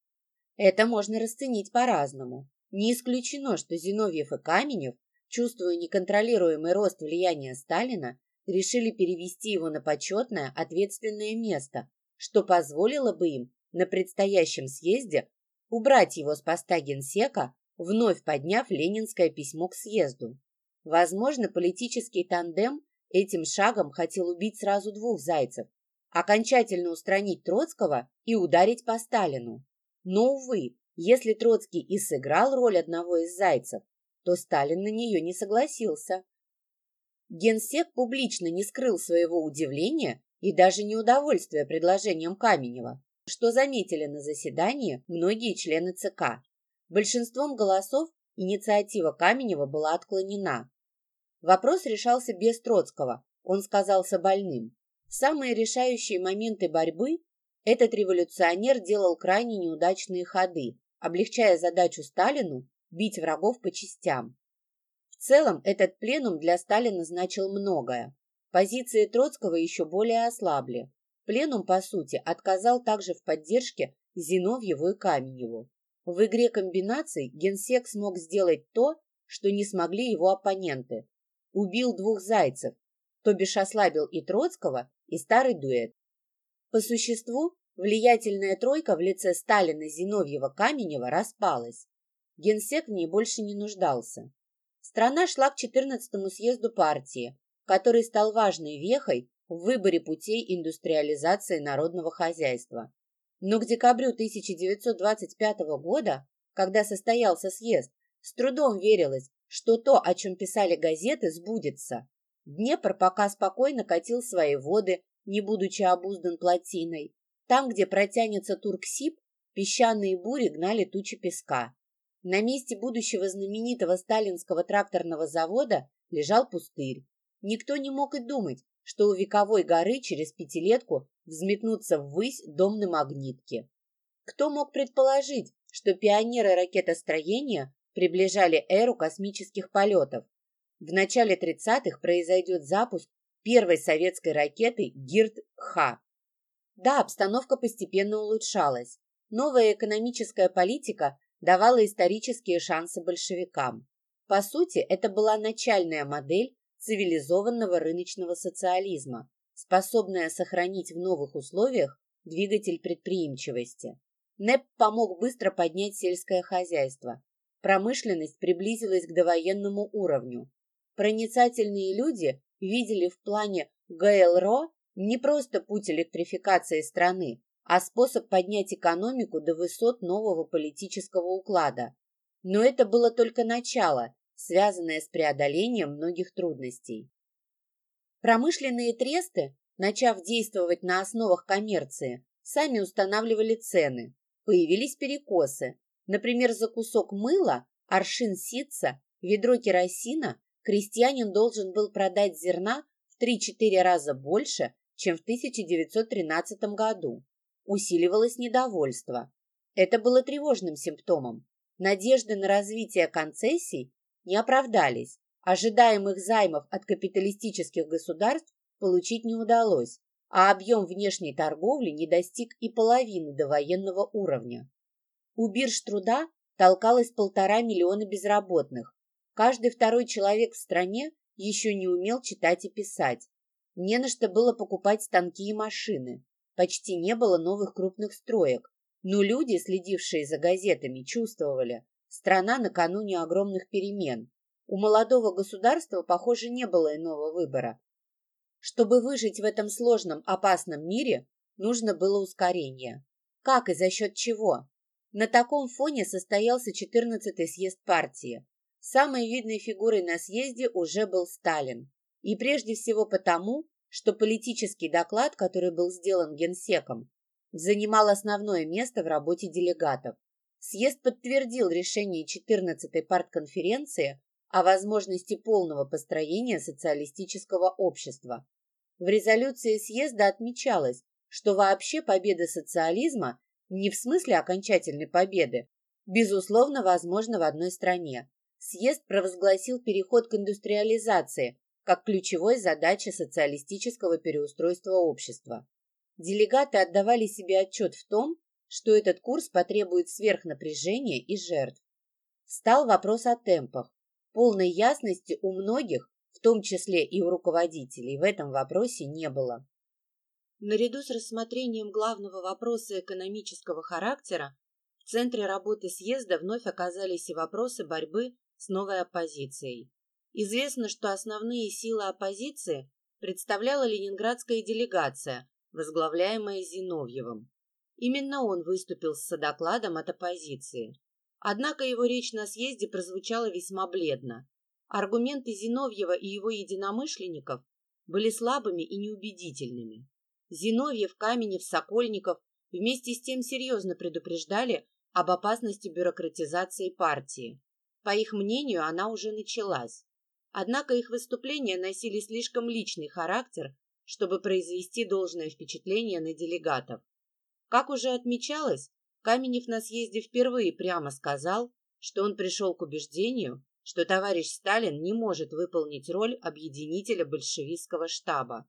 Это можно расценить по-разному. Не исключено, что Зиновьев и Каменев чувствуя неконтролируемый рост влияния Сталина, решили перевести его на почетное, ответственное место, что позволило бы им на предстоящем съезде убрать его с поста генсека, вновь подняв ленинское письмо к съезду. Возможно, политический тандем этим шагом хотел убить сразу двух зайцев, окончательно устранить Троцкого и ударить по Сталину. Но, увы, если Троцкий и сыграл роль одного из зайцев, то Сталин на нее не согласился. Генсек публично не скрыл своего удивления и даже неудовольствия предложением Каменева, что заметили на заседании многие члены ЦК. Большинством голосов инициатива Каменева была отклонена. Вопрос решался без Троцкого, он сказался больным. В самые решающие моменты борьбы этот революционер делал крайне неудачные ходы, облегчая задачу Сталину бить врагов по частям. В целом, этот пленум для Сталина значил многое. Позиции Троцкого еще более ослабли. Пленум, по сути, отказал также в поддержке Зиновьеву и Каменеву. В игре комбинаций генсек смог сделать то, что не смогли его оппоненты. Убил двух зайцев, то бишь ослабил и Троцкого, и старый дуэт. По существу, влиятельная тройка в лице Сталина, Зиновьева, Каменева распалась. Генсек в ней больше не нуждался. Страна шла к 14-му съезду партии, который стал важной вехой в выборе путей индустриализации народного хозяйства. Но к декабрю 1925 года, когда состоялся съезд, с трудом верилось, что то, о чем писали газеты, сбудется. Днепр пока спокойно катил свои воды, не будучи обуздан плотиной. Там, где протянется Турксиб, песчаные бури гнали тучи песка. На месте будущего знаменитого сталинского тракторного завода лежал пустырь. Никто не мог и думать, что у вековой горы через пятилетку взметнутся ввысь домны магнитки. Кто мог предположить, что пионеры ракетостроения приближали эру космических полетов? В начале 30-х произойдет запуск первой советской ракеты ГИРД-Х. Да, обстановка постепенно улучшалась. Новая экономическая политика давала исторические шансы большевикам. По сути, это была начальная модель цивилизованного рыночного социализма, способная сохранить в новых условиях двигатель предприимчивости. НЭП помог быстро поднять сельское хозяйство. Промышленность приблизилась к довоенному уровню. Проницательные люди видели в плане ГЛРО не просто путь электрификации страны, а способ поднять экономику до высот нового политического уклада. Но это было только начало, связанное с преодолением многих трудностей. Промышленные тресты начав действовать на основах коммерции, сами устанавливали цены. Появились перекосы. Например, за кусок мыла, аршин ситца, ведро керосина крестьянин должен был продать зерна в 3-4 раза больше, чем в 1913 году. Усиливалось недовольство. Это было тревожным симптомом. Надежды на развитие концессий не оправдались. Ожидаемых займов от капиталистических государств получить не удалось, а объем внешней торговли не достиг и половины до военного уровня. У бирж труда толкалось полтора миллиона безработных. Каждый второй человек в стране еще не умел читать и писать. Не на что было покупать станки и машины. Почти не было новых крупных строек. Но люди, следившие за газетами, чувствовали, страна накануне огромных перемен. У молодого государства, похоже, не было иного выбора. Чтобы выжить в этом сложном, опасном мире, нужно было ускорение. Как и за счет чего? На таком фоне состоялся 14-й съезд партии. Самой видной фигурой на съезде уже был Сталин. И прежде всего потому, что политический доклад, который был сделан генсеком, занимал основное место в работе делегатов. Съезд подтвердил решение 14-й партконференции о возможности полного построения социалистического общества. В резолюции съезда отмечалось, что вообще победа социализма не в смысле окончательной победы, безусловно, возможно в одной стране. Съезд провозгласил переход к индустриализации как ключевой задаче социалистического переустройства общества. Делегаты отдавали себе отчет в том, что этот курс потребует сверхнапряжения и жертв. Встал вопрос о темпах. Полной ясности у многих, в том числе и у руководителей, в этом вопросе не было. Наряду с рассмотрением главного вопроса экономического характера, в центре работы съезда вновь оказались и вопросы борьбы с новой оппозицией. Известно, что основные силы оппозиции представляла ленинградская делегация, возглавляемая Зиновьевым. Именно он выступил с докладом от оппозиции. Однако его речь на съезде прозвучала весьма бледно. Аргументы Зиновьева и его единомышленников были слабыми и неубедительными. Зиновьев, Каменев, Сокольников вместе с тем серьезно предупреждали об опасности бюрократизации партии. По их мнению, она уже началась. Однако их выступления носили слишком личный характер чтобы произвести должное впечатление на делегатов. Как уже отмечалось, Каменев на съезде впервые прямо сказал, что он пришел к убеждению, что товарищ Сталин не может выполнить роль объединителя большевистского штаба.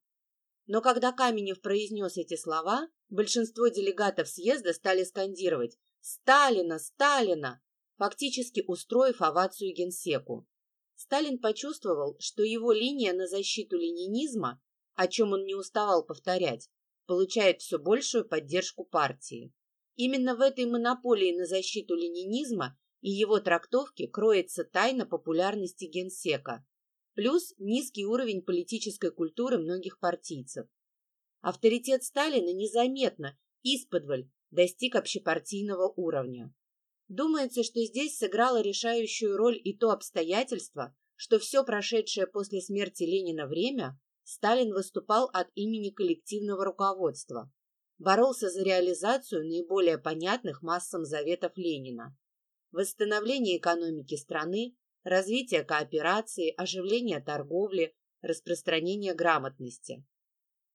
Но когда Каменев произнес эти слова, большинство делегатов съезда стали скандировать «Сталина! Сталина!», фактически устроив овацию генсеку. Сталин почувствовал, что его линия на защиту ленинизма о чем он не уставал повторять, получает все большую поддержку партии. Именно в этой монополии на защиту ленинизма и его трактовке кроется тайна популярности генсека, плюс низкий уровень политической культуры многих партийцев. Авторитет Сталина незаметно, исподволь, достиг общепартийного уровня. Думается, что здесь сыграло решающую роль и то обстоятельство, что все прошедшее после смерти Ленина время Сталин выступал от имени коллективного руководства, боролся за реализацию наиболее понятных массам заветов Ленина. Восстановление экономики страны, развитие кооперации, оживление торговли, распространение грамотности.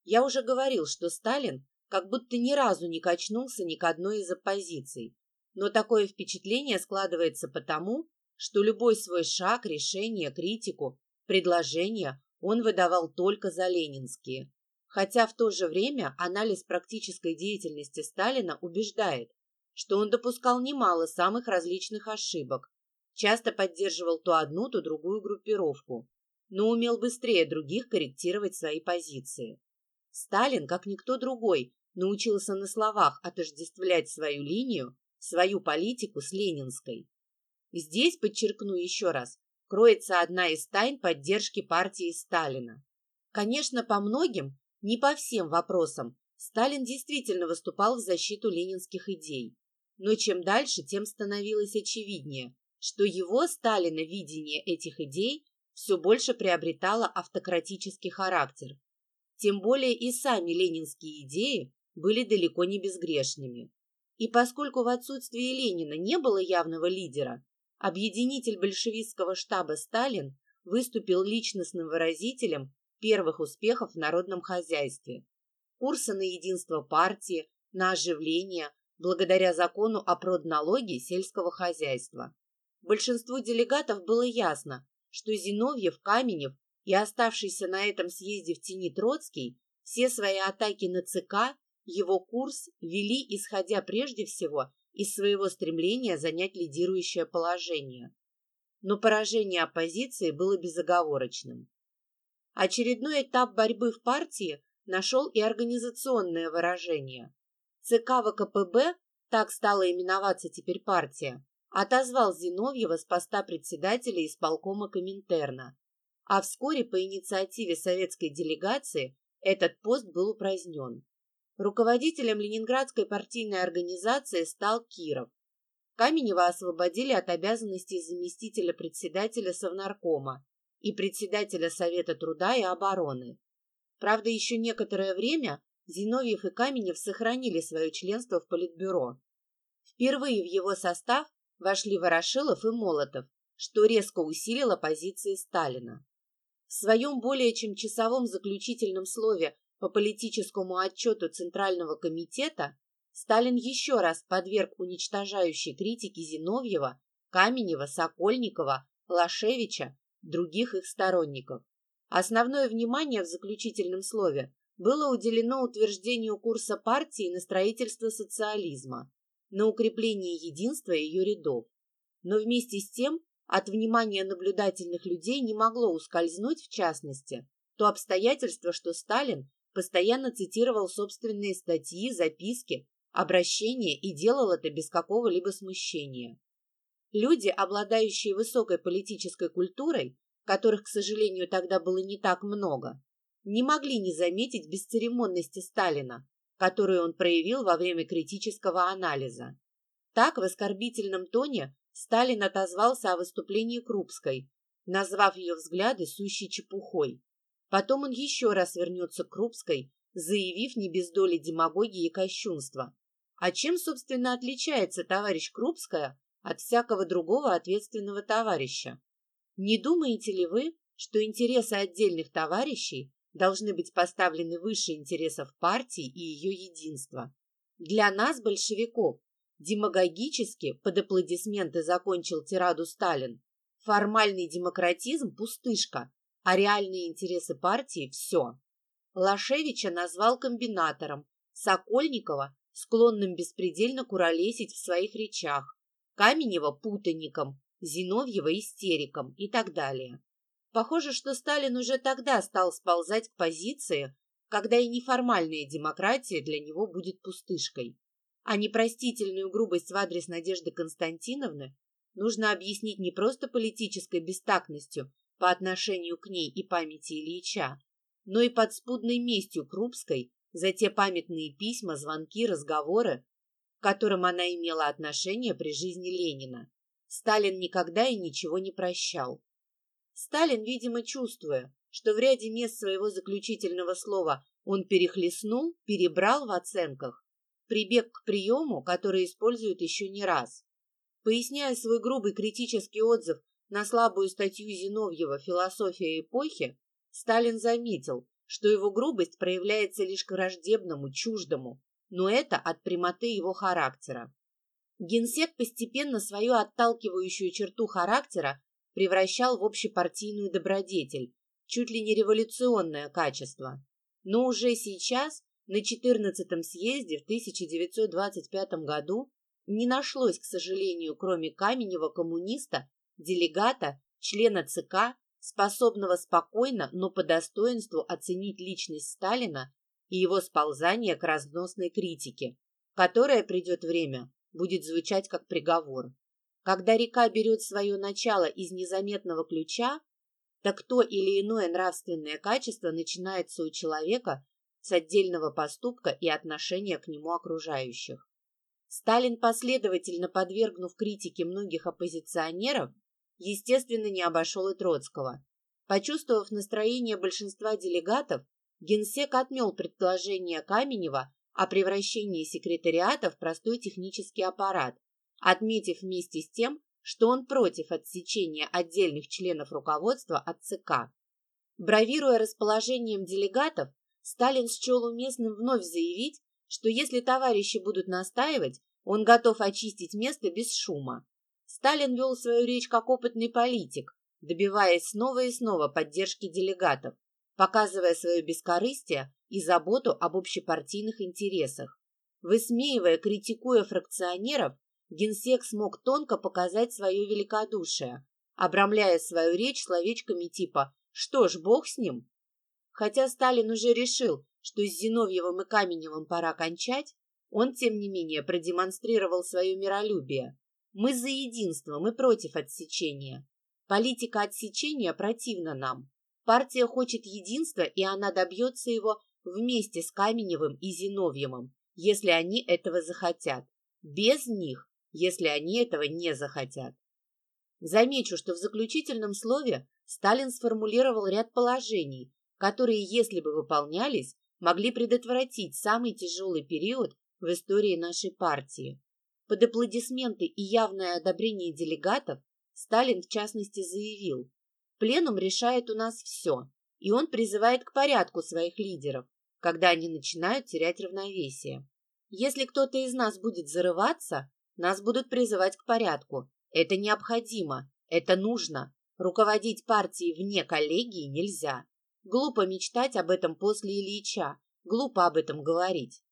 Я уже говорил, что Сталин как будто ни разу не качнулся ни к одной из оппозиций, но такое впечатление складывается потому, что любой свой шаг, решение, критику, предложение он выдавал только за ленинские. Хотя в то же время анализ практической деятельности Сталина убеждает, что он допускал немало самых различных ошибок, часто поддерживал то одну, то другую группировку, но умел быстрее других корректировать свои позиции. Сталин, как никто другой, научился на словах отождествлять свою линию, свою политику с ленинской. Здесь, подчеркну еще раз, кроется одна из тайн поддержки партии Сталина. Конечно, по многим, не по всем вопросам, Сталин действительно выступал в защиту ленинских идей. Но чем дальше, тем становилось очевиднее, что его, Сталина, видение этих идей все больше приобретало автократический характер. Тем более и сами ленинские идеи были далеко не безгрешными. И поскольку в отсутствие Ленина не было явного лидера, объединитель большевистского штаба Сталин выступил личностным выразителем первых успехов в народном хозяйстве. Курсы на единство партии, на оживление, благодаря закону о продналоге сельского хозяйства. Большинству делегатов было ясно, что Зиновьев, Каменев и оставшийся на этом съезде в тени Троцкий все свои атаки на ЦК, его курс вели, исходя прежде всего из своего стремления занять лидирующее положение. Но поражение оппозиции было безоговорочным. Очередной этап борьбы в партии нашел и организационное выражение. ЦК ВКПБ, так стала именоваться теперь партия, отозвал Зиновьева с поста председателя исполкома Коминтерна. А вскоре по инициативе советской делегации этот пост был упразднен. Руководителем Ленинградской партийной организации стал Киров. Каменева освободили от обязанностей заместителя председателя Совнаркома и председателя Совета труда и обороны. Правда, еще некоторое время Зиновьев и Каменев сохранили свое членство в Политбюро. Впервые в его состав вошли Ворошилов и Молотов, что резко усилило позиции Сталина. В своем более чем часовом заключительном слове по политическому отчету Центрального комитета Сталин еще раз подверг уничтожающей критике Зиновьева, Каменева, Сокольникова, Лашевича, других их сторонников. Основное внимание в заключительном слове было уделено утверждению курса партии на строительство социализма, на укрепление единства ее рядов. Но вместе с тем от внимания наблюдательных людей не могло ускользнуть, в частности, то обстоятельство, что Сталин постоянно цитировал собственные статьи, записки, обращения и делал это без какого-либо смущения. Люди, обладающие высокой политической культурой, которых, к сожалению, тогда было не так много, не могли не заметить бесцеремонности Сталина, которую он проявил во время критического анализа. Так, в оскорбительном тоне Сталин отозвался о выступлении Крупской, назвав ее взгляды сущей чепухой. Потом он еще раз вернется к Крупской, заявив не без доли демагогии и кощунства. А чем, собственно, отличается товарищ Крупская от всякого другого ответственного товарища? Не думаете ли вы, что интересы отдельных товарищей должны быть поставлены выше интересов партии и ее единства? Для нас, большевиков, демагогически под аплодисменты закончил тираду Сталин. Формальный демократизм – пустышка, а реальные интересы партии – все. Лашевича назвал комбинатором, Сокольникова – склонным беспредельно куролесить в своих речах, Каменева – путанником, Зиновьева истериком и так далее. Похоже, что Сталин уже тогда стал сползать к позиции, когда и неформальная демократия для него будет пустышкой. А непростительную грубость в адрес Надежды Константиновны нужно объяснить не просто политической бестактностью по отношению к ней и памяти Ильича, но и подспудной местью Крупской за те памятные письма, звонки, разговоры, к которым она имела отношение при жизни Ленина. Сталин никогда и ничего не прощал. Сталин, видимо, чувствуя, что в ряде мест своего заключительного слова он перехлестнул, перебрал в оценках, прибег к приему, который используют еще не раз. Поясняя свой грубый критический отзыв на слабую статью Зиновьева «Философия эпохи», Сталин заметил, что его грубость проявляется лишь к враждебному, чуждому, но это от прямоты его характера. Генсек постепенно свою отталкивающую черту характера превращал в общепартийную добродетель, чуть ли не революционное качество. Но уже сейчас, на 14-м съезде в 1925 году, не нашлось, к сожалению, кроме Каменева коммуниста, делегата, члена ЦК, способного спокойно, но по достоинству оценить личность Сталина и его сползание к разносной критике, которая придет время, будет звучать как приговор. Когда река берет свое начало из незаметного ключа, так то или иное нравственное качество начинается у человека с отдельного поступка и отношения к нему окружающих. Сталин, последовательно подвергнув критике многих оппозиционеров, естественно, не обошел и Троцкого. Почувствовав настроение большинства делегатов, Генсек отмел предположение Каменева о превращении секретариата в простой технический аппарат, отметив вместе с тем, что он против отсечения отдельных членов руководства от ЦК. Бравируя расположением делегатов, Сталин счел уместным вновь заявить, что если товарищи будут настаивать, он готов очистить место без шума. Сталин вел свою речь как опытный политик, добиваясь снова и снова поддержки делегатов, показывая свое бескорыстие и заботу об общепартийных интересах. Высмеивая, критикуя фракционеров, генсек смог тонко показать свое великодушие, обрамляя свою речь словечками типа «Что ж, бог с ним?». Хотя Сталин уже решил, что с Зиновьевым и Каменевым пора кончать, он, тем не менее, продемонстрировал свое миролюбие. Мы за единство, мы против отсечения. Политика отсечения противна нам. Партия хочет единства, и она добьется его вместе с Каменевым и Зиновьевым, если они этого захотят. Без них если они этого не захотят. Замечу, что в заключительном слове Сталин сформулировал ряд положений, которые, если бы выполнялись, могли предотвратить самый тяжелый период в истории нашей партии. Под аплодисменты и явное одобрение делегатов Сталин в частности заявил, «Пленум решает у нас все, и он призывает к порядку своих лидеров, когда они начинают терять равновесие. Если кто-то из нас будет зарываться, нас будут призывать к порядку. Это необходимо, это нужно. Руководить партией вне коллегии нельзя. Глупо мечтать об этом после Ильича, глупо об этом говорить.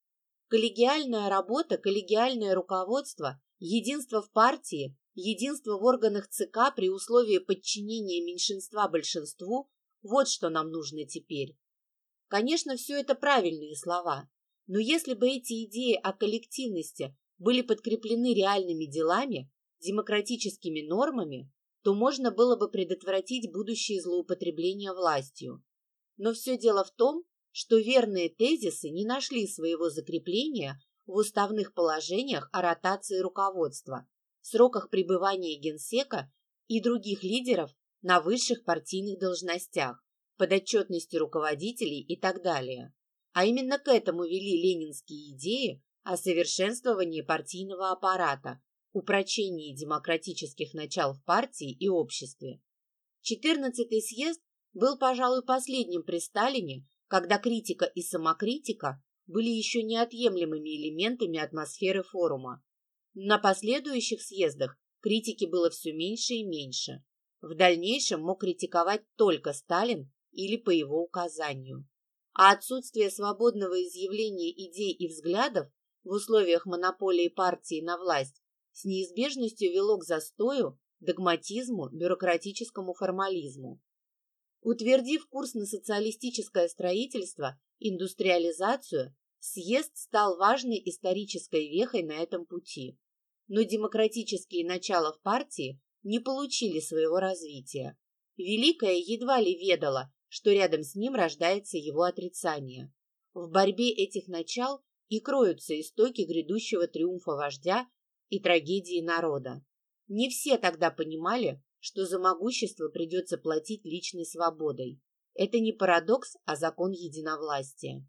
Коллегиальная работа, коллегиальное руководство, единство в партии, единство в органах ЦК при условии подчинения меньшинства большинству – вот что нам нужно теперь. Конечно, все это правильные слова, но если бы эти идеи о коллективности были подкреплены реальными делами, демократическими нормами, то можно было бы предотвратить будущие злоупотребления властью. Но все дело в том, что верные тезисы не нашли своего закрепления в уставных положениях о ротации руководства, сроках пребывания генсека и других лидеров на высших партийных должностях, подотчетности руководителей и так далее. А именно к этому вели ленинские идеи о совершенствовании партийного аппарата, упрочении демократических начал в партии и обществе. 14-й съезд был, пожалуй, последним при Сталине, когда критика и самокритика были еще неотъемлемыми элементами атмосферы форума. На последующих съездах критики было все меньше и меньше. В дальнейшем мог критиковать только Сталин или по его указанию. А отсутствие свободного изъявления идей и взглядов в условиях монополии партии на власть с неизбежностью вело к застою, догматизму, бюрократическому формализму. Утвердив курс на социалистическое строительство, индустриализацию, съезд стал важной исторической вехой на этом пути. Но демократические начала в партии не получили своего развития. Великое едва ли ведало, что рядом с ним рождается его отрицание. В борьбе этих начал и кроются истоки грядущего триумфа вождя и трагедии народа. Не все тогда понимали, что за могущество придется платить личной свободой. Это не парадокс, а закон единовластия.